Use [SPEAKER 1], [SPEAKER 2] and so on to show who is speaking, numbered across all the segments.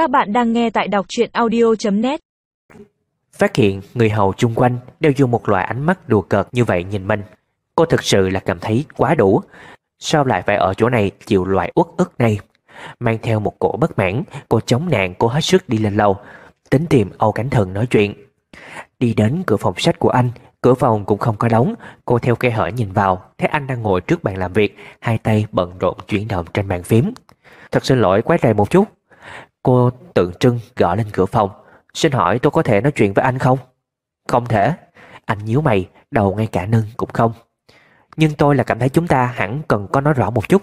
[SPEAKER 1] Các bạn đang nghe tại đọc truyện audio.net
[SPEAKER 2] Phát hiện người hầu chung quanh đều dùng một loại ánh mắt đùa cợt như vậy nhìn mình. Cô thực sự là cảm thấy quá đủ. Sao lại phải ở chỗ này chịu loại uất ức này? Mang theo một cổ bất mãn, cô chống nạn cô hết sức đi lên lầu. Tính tìm Âu Cánh Thần nói chuyện. Đi đến cửa phòng sách của anh, cửa phòng cũng không có đóng. Cô theo khe hở nhìn vào, thấy anh đang ngồi trước bàn làm việc, hai tay bận rộn chuyển động trên bàn phím. Thật xin lỗi quấy rầy một chút. Cô tượng trưng gõ lên cửa phòng. Xin hỏi tôi có thể nói chuyện với anh không? Không thể. Anh nhíu mày, đầu ngay cả nâng cũng không. Nhưng tôi là cảm thấy chúng ta hẳn cần có nói rõ một chút.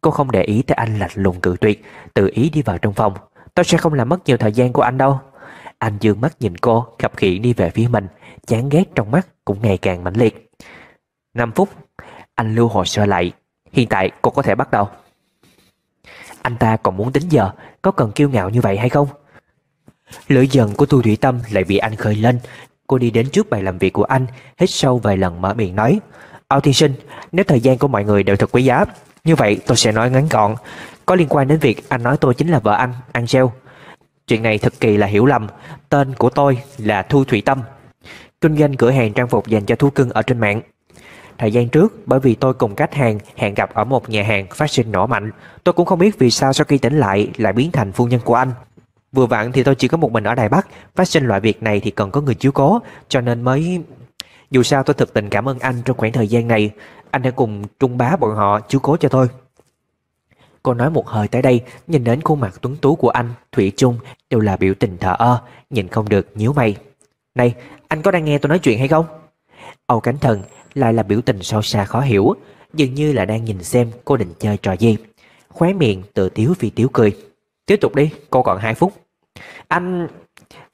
[SPEAKER 2] Cô không để ý tới anh lạnh lùng cự tuyệt, tự ý đi vào trong phòng. Tôi sẽ không làm mất nhiều thời gian của anh đâu. Anh dương mắt nhìn cô, khập khiển đi về phía mình, chán ghét trong mắt cũng ngày càng mãnh liệt. 5 phút, anh lưu hồ sơ lại. Hiện tại cô có thể bắt đầu. Anh ta còn muốn tính giờ, có cần kiêu ngạo như vậy hay không? Lưỡi giận của Thu Thủy Tâm lại bị anh khơi lên. Cô đi đến trước bài làm việc của anh, hít sâu vài lần mở miệng nói. Ao Thiên sinh, nếu thời gian của mọi người đều thật quý giá, như vậy tôi sẽ nói ngắn gọn. Có liên quan đến việc anh nói tôi chính là vợ anh, Angel. Chuyện này thật kỳ là hiểu lầm. Tên của tôi là Thu Thủy Tâm. Kinh doanh cửa hàng trang phục dành cho thú cưng ở trên mạng. Thời gian trước, bởi vì tôi cùng khách hàng hẹn gặp ở một nhà hàng phát sinh nổ mạnh, tôi cũng không biết vì sao sau khi tỉnh lại lại biến thành phu nhân của anh. Vừa vặn thì tôi chỉ có một mình ở Đài Bắc, phát sinh loại việc này thì cần có người chiếu cố, cho nên mới... Dù sao tôi thực tình cảm ơn anh trong khoảng thời gian này, anh đã cùng trung bá bọn họ chiếu cố cho tôi. Cô nói một hơi tới đây, nhìn đến khuôn mặt tuấn tú của anh, Thủy chung đều là biểu tình thờ ơ, nhìn không được nhíu mày. Này, anh có đang nghe tôi nói chuyện hay không? Âu Cánh Thần lại là biểu tình sâu xa khó hiểu, dường như là đang nhìn xem cô định chơi trò gì. Khóe miệng tự tiếu vì tiếu cười. Tiếp tục đi, cô còn 2 phút. Anh...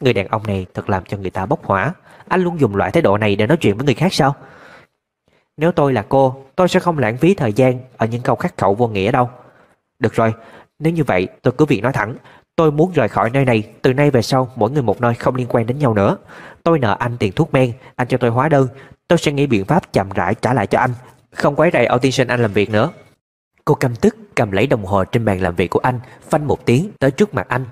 [SPEAKER 2] Người đàn ông này thật làm cho người ta bốc hỏa. Anh luôn dùng loại thái độ này để nói chuyện với người khác sao? Nếu tôi là cô, tôi sẽ không lãng phí thời gian ở những câu khắc khẩu vô nghĩa đâu. Được rồi, nếu như vậy tôi cứ việc nói thẳng. Tôi muốn rời khỏi nơi này, từ nay về sau mỗi người một nơi không liên quan đến nhau nữa. Tôi nợ anh tiền thuốc men, anh cho tôi hóa đơn. Tôi sẽ nghĩ biện pháp chậm rãi trả lại cho anh. Không quấy rầy Audition anh làm việc nữa. Cô căm tức cầm lấy đồng hồ trên bàn làm việc của anh, phanh một tiếng tới trước mặt anh.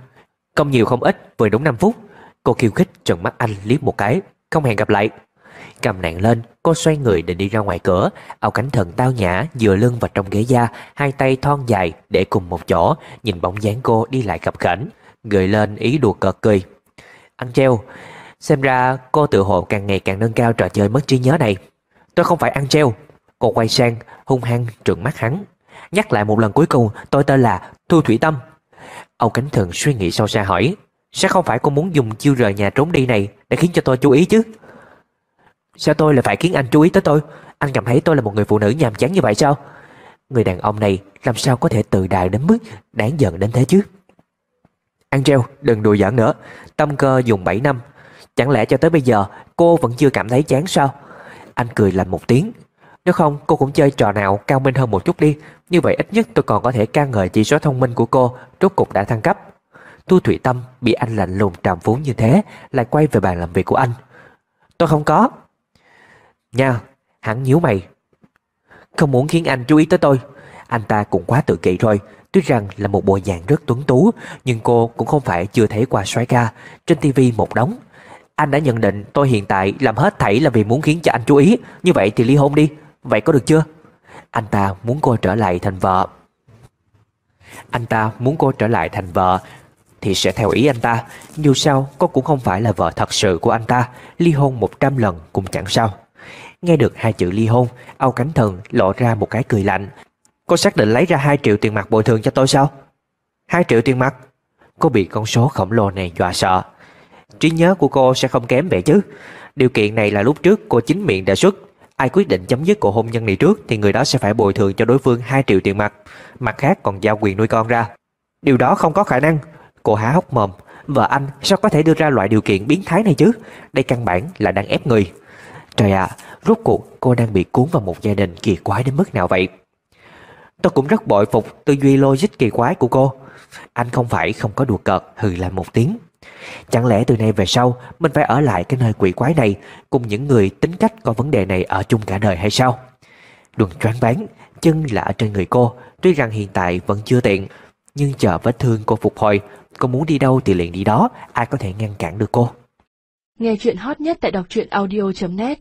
[SPEAKER 2] Không nhiều không ít, vừa đúng 5 phút. Cô khiêu khích trừng mắt anh liếc một cái, không hẹn gặp lại. Cầm nạn lên, cô xoay người định đi ra ngoài cửa, áo cánh thần tao nhã dựa lưng vào trong ghế da, hai tay thon dài để cùng một chỗ, nhìn bóng dáng cô đi lại cập khảnh, gợi lên ý đùa cợt cười. Ăn treo, xem ra cô tự hồ càng ngày càng nâng cao trò chơi mất trí nhớ này. Tôi không phải ăn treo. Cô quay sang, hung hăng trừng mắt hắn. Nhắc lại một lần cuối cùng, tôi tên là Thu Thủy Tâm. Âu Cánh Thần suy nghĩ sâu xa hỏi, sẽ không phải cô muốn dùng chiêu rời nhà trốn đi này để khiến cho tôi chú ý chứ? Sao tôi lại phải khiến anh chú ý tới tôi? Anh cảm thấy tôi là một người phụ nữ nhàm chán như vậy sao? Người đàn ông này làm sao có thể tự đại đến mức đáng giận đến thế chứ? Angel, đừng đùa giỡn nữa. Tâm cơ dùng 7 năm. Chẳng lẽ cho tới bây giờ cô vẫn chưa cảm thấy chán sao? Anh cười lạnh một tiếng. Nếu không cô cũng chơi trò nào cao minh hơn một chút đi. Như vậy ít nhất tôi còn có thể ca ngợi chỉ số thông minh của cô rốt cục đã thăng cấp. Tu Thủy Tâm bị anh lạnh lùng tràm phúng như thế lại quay về bàn làm việc của anh. Tôi không có. Nha, hắn nhíu mày. Không muốn khiến anh chú ý tới tôi. Anh ta cũng quá tự kỷ rồi. Tuy rằng là một bộ dạng rất tuấn tú, nhưng cô cũng không phải chưa thấy qua xoáy ca. Trên tivi một đống. Anh đã nhận định tôi hiện tại làm hết thảy là vì muốn khiến cho anh chú ý. Như vậy thì ly hôn đi. Vậy có được chưa? Anh ta muốn cô trở lại thành vợ. Anh ta muốn cô trở lại thành vợ thì sẽ theo ý anh ta. Dù sao, cô cũng không phải là vợ thật sự của anh ta. Ly hôn 100 lần cũng chẳng sao. Nghe được hai chữ ly hôn, Âu Cánh Thần lộ ra một cái cười lạnh. Cô xác định lấy ra 2 triệu tiền mặt bồi thường cho tôi sao? 2 triệu tiền mặt? Cô bị con số khổng lồ này dọa sợ. Trí nhớ của cô sẽ không kém vậy chứ. Điều kiện này là lúc trước cô chính miệng đề xuất. Ai quyết định chấm dứt cuộc hôn nhân này trước thì người đó sẽ phải bồi thường cho đối phương 2 triệu tiền mặt. Mặt khác còn giao quyền nuôi con ra. Điều đó không có khả năng. Cô há hốc mồm. Vợ anh sao có thể đưa ra loại điều kiện biến thái này chứ? Đây căn bản là đang ép người. Trời ạ, rốt cuộc cô đang bị cuốn vào một gia đình kỳ quái đến mức nào vậy? Tôi cũng rất bội phục tư duy logic kỳ quái của cô. Anh không phải không có đùa cợt hừ lại một tiếng. Chẳng lẽ từ nay về sau mình phải ở lại cái nơi quỷ quái này cùng những người tính cách có vấn đề này ở chung cả đời hay sao? Đừng choáng váng, chân là ở trên người cô, tuy rằng hiện tại vẫn chưa tiện, Nhưng chờ vết thương cô phục hồi Cô muốn đi đâu thì liền đi đó Ai có thể ngăn cản được cô
[SPEAKER 3] Nghe chuyện hot nhất tại đọc truyện audio.net